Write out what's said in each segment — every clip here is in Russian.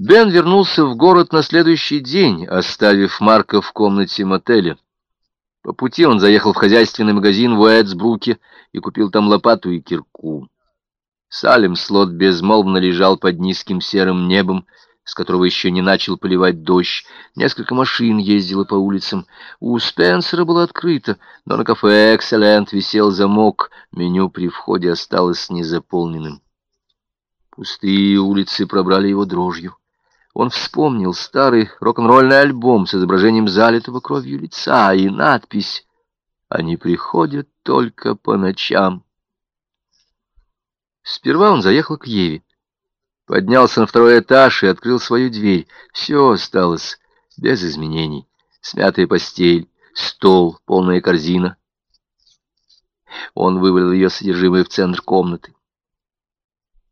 Бен вернулся в город на следующий день, оставив Марка в комнате мотеля. По пути он заехал в хозяйственный магазин в Уэтсбруке и купил там лопату и кирку. Салем Слот безмолвно лежал под низким серым небом, с которого еще не начал поливать дождь. Несколько машин ездило по улицам. У Спенсера было открыто, но на кафе «Экселент» висел замок. Меню при входе осталось незаполненным. Пустые улицы пробрали его дрожью. Он вспомнил старый рок-н-ролльный альбом с изображением залитого кровью лица и надпись «Они приходят только по ночам». Сперва он заехал к Еве. Поднялся на второй этаж и открыл свою дверь. Все осталось без изменений. Смятая постель, стол, полная корзина. Он вывалил ее содержимое в центр комнаты.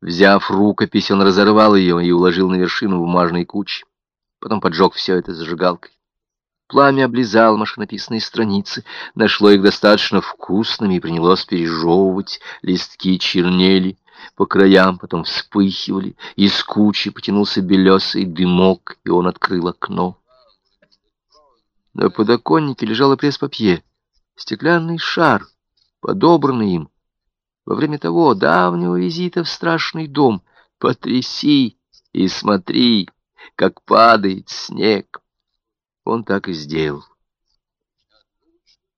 Взяв рукопись, он разорвал ее и уложил на вершину бумажной кучи. Потом поджег все это зажигалкой. Пламя облизало машинописные страницы, нашло их достаточно вкусными и принялось пережевывать. Листки чернели, по краям, потом вспыхивали, из кучи потянулся белесый дымок, и он открыл окно. На подоконнике лежало пресс-папье, стеклянный шар, подобранный им во время того давнего визита в страшный дом. Потряси и смотри, как падает снег. Он так и сделал.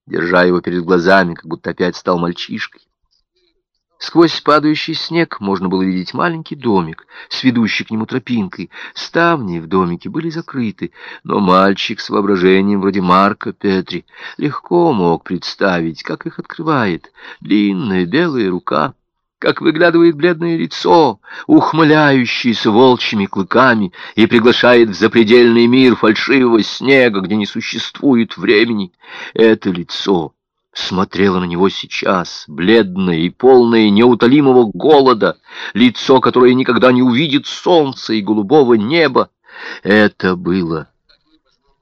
Держа его перед глазами, как будто опять стал мальчишкой, Сквозь падающий снег можно было видеть маленький домик с ведущей к нему тропинкой. Ставни в домике были закрыты, но мальчик с воображением вроде Марка Петри легко мог представить, как их открывает длинная белая рука, как выглядывает бледное лицо, ухмыляющееся волчьими клыками, и приглашает в запредельный мир фальшивого снега, где не существует времени. Это лицо смотрела на него сейчас, бледное и полное неутолимого голода, лицо, которое никогда не увидит солнца и голубого неба. Это было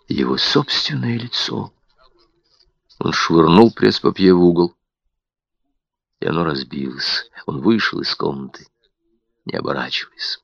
его собственное лицо. Он швырнул пресс-папье в угол, и оно разбилось. Он вышел из комнаты, не оборачиваясь.